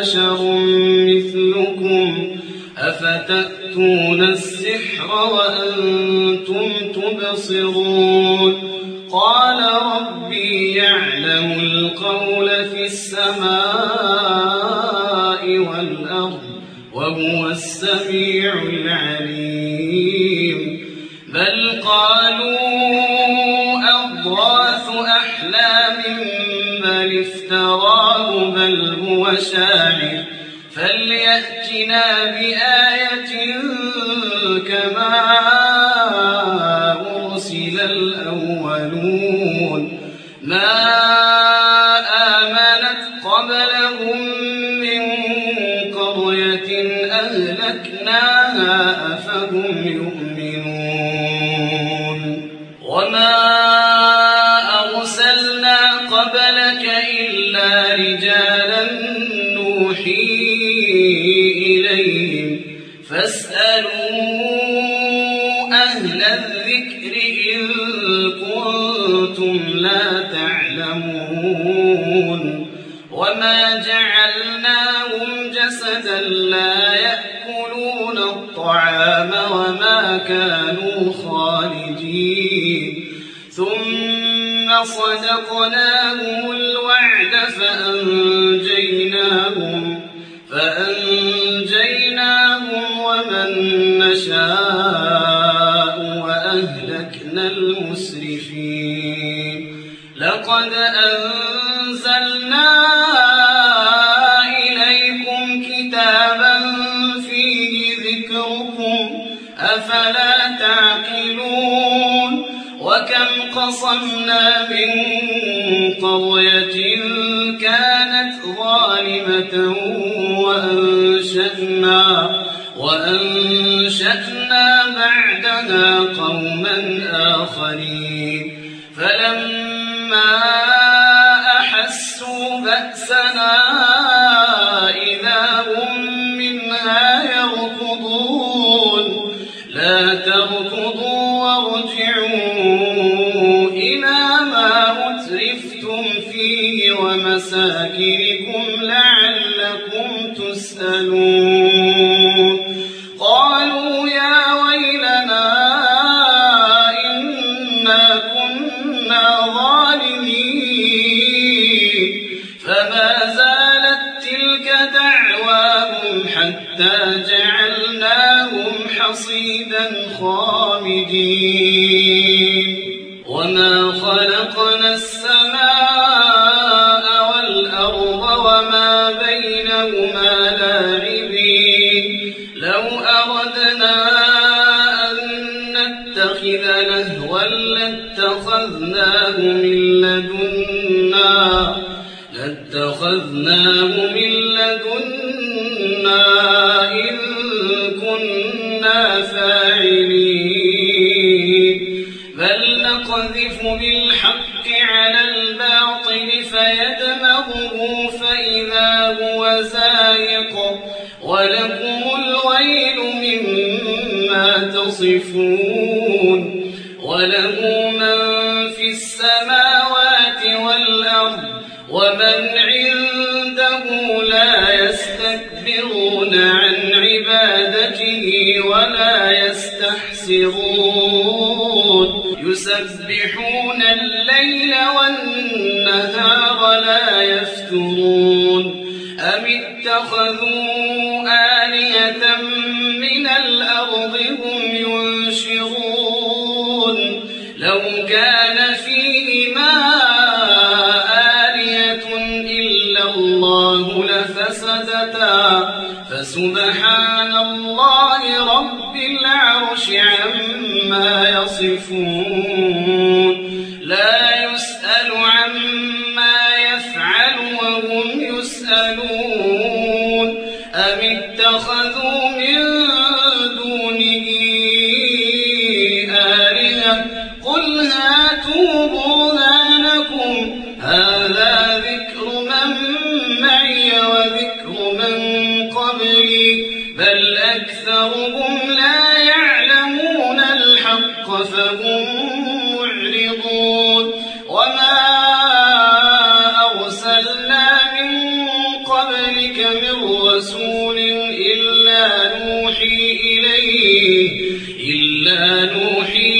بشر مثلكم أفتأتون السحر وأنتم تبصرون قال ربي يعلم القول في السماء والأرض وهو السميع العليم بل قالوا أضغاث أحلام بل افتراه بل هو شاعر فليأتنا بآية جعلناهم جسدا لا يأكلون الطعام وما كانوا خالدين. ثم صدقناهم الوعد فأنجيناهم فأنجيناهم ومن نشاء وأهلكنا المسرفين. لقد أنزلنا وكم قصمنا من قرية كانت ظالمة وأنشأنا وأنشأنا بعدها قوما آخرين. لعلكم تسألون نتخذ لهوا لاتخذناه من لدنا لاتخذناه من لدنا إن كنا فاعلين يستكبرون عن عبادته ولا يستحسرون. يسبحون الليل والنهار لا يفترون. أم اتخذوا آسفون ذلك من رسول إلا نوحي إليه إلا نوحي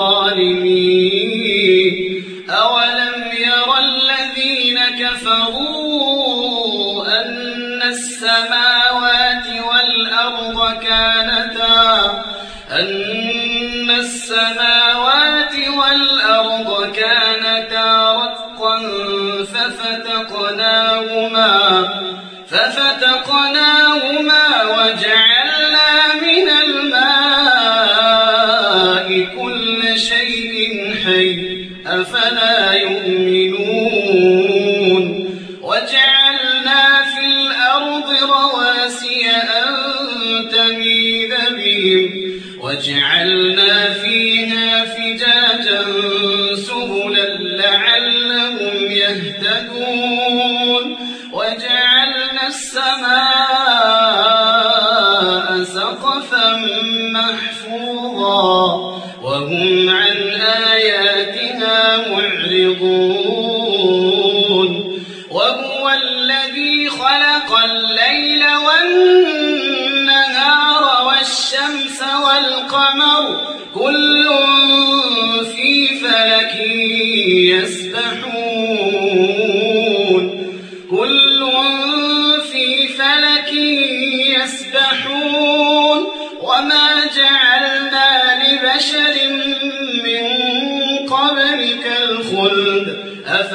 الظالمين. أولم ير الذين كفروا أن السماوات والأرض كانتا أن السماوات زجاجا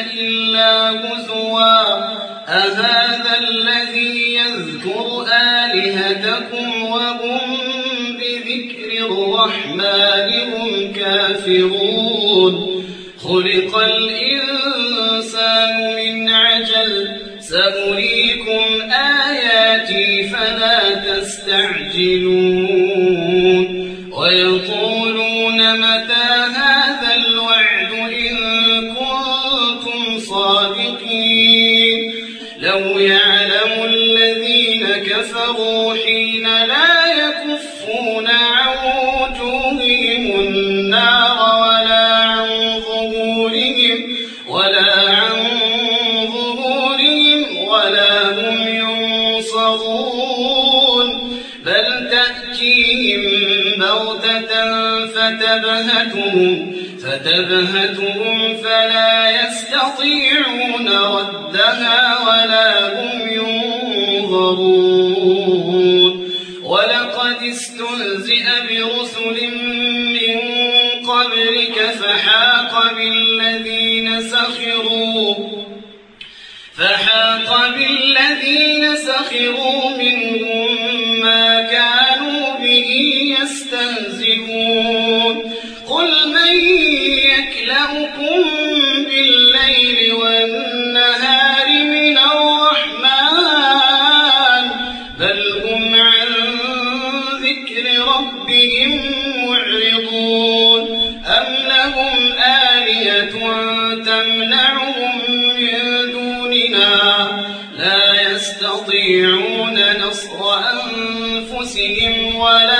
إلا فتبهتهم, فلا يستطيعون ردها ولا هم ينظرون. ولقد استهزئ برسل من قبلك فحاق بالذين سخروا فحاق بالذين سخروا منهم تمنعهم من دوننا لا يستطيعون نصر أنفسهم ولا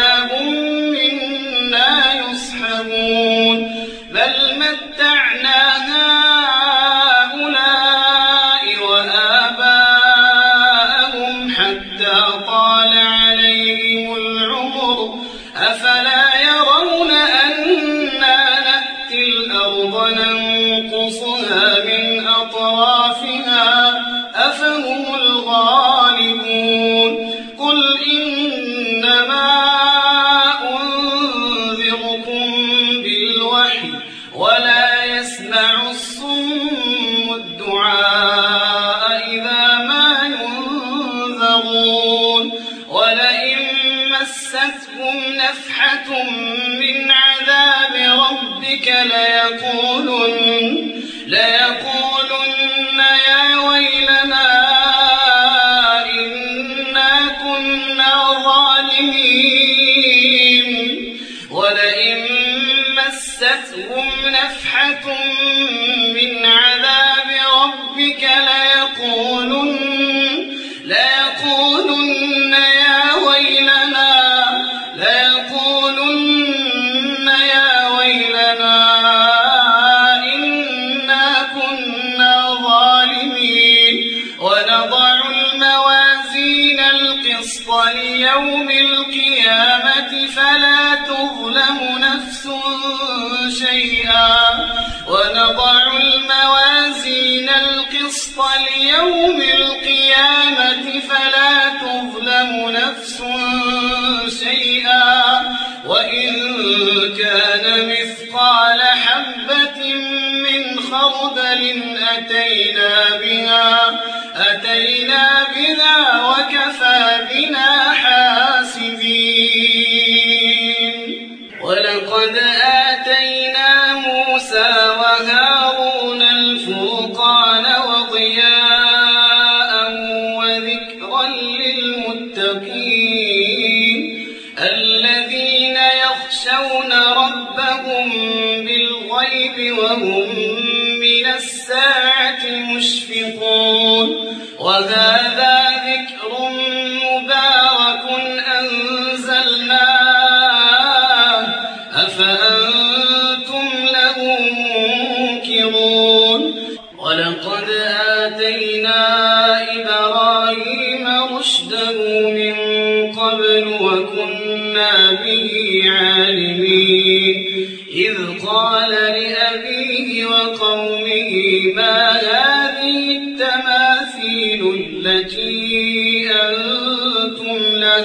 من عذاب ربك لن نفس شيئا وإن كان مثقال حبة من خردل أتينا بها, أتينا بها وكفى بنا حبا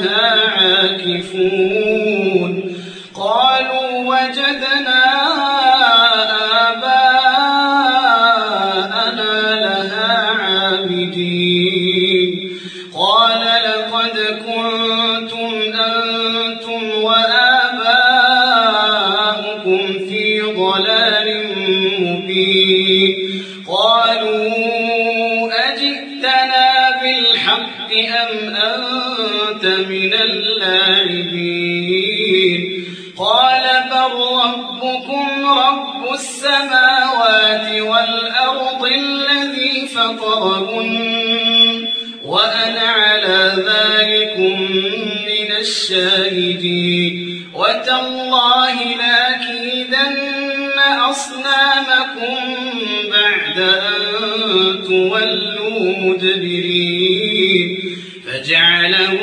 لها عاكفون. قالوا وجدنا والأرض الذي فطرهن وأنا على ذلك من الشاهدين. وتالله لأكيدن أصنامكم بعد أن تولوا مدبرين. فجعلهم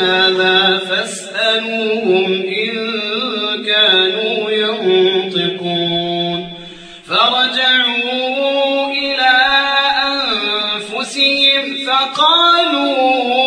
هذا فاسألوهم إن كانوا ينطقون. فرجعوا إلى أنفسهم فقالوا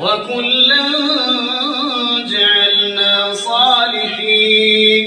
وكلا جعلنا صالحين.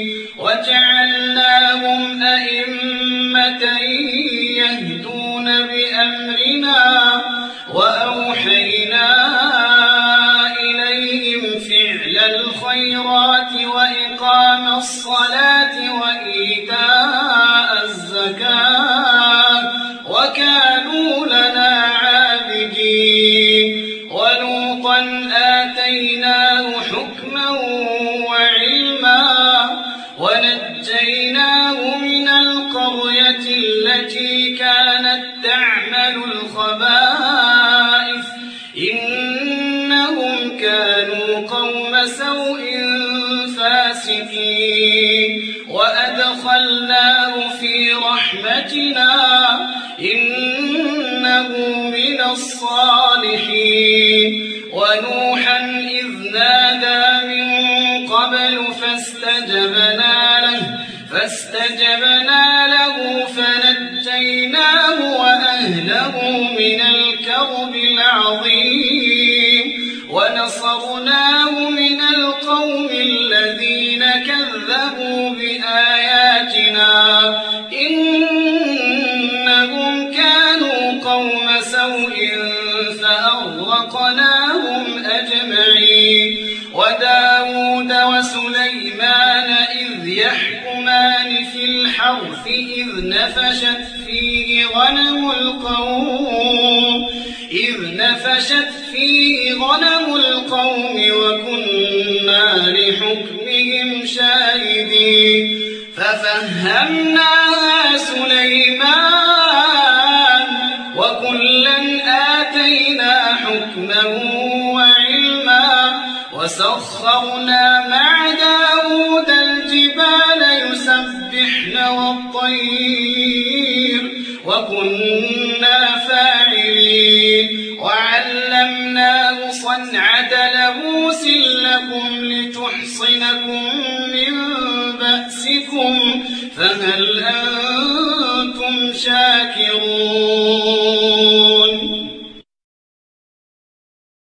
التي كانت تعمل الخبائث إنهم كانوا قوم سوء فاسقين وأدخلناه في رحمتنا نفشت فيه غنم القوم إذ نفشت فيه غنم القوم وكنا لحكمهم شاهدين. ففهمناها سليمان وكلا آتينا حكما وعلما وسخرنا ما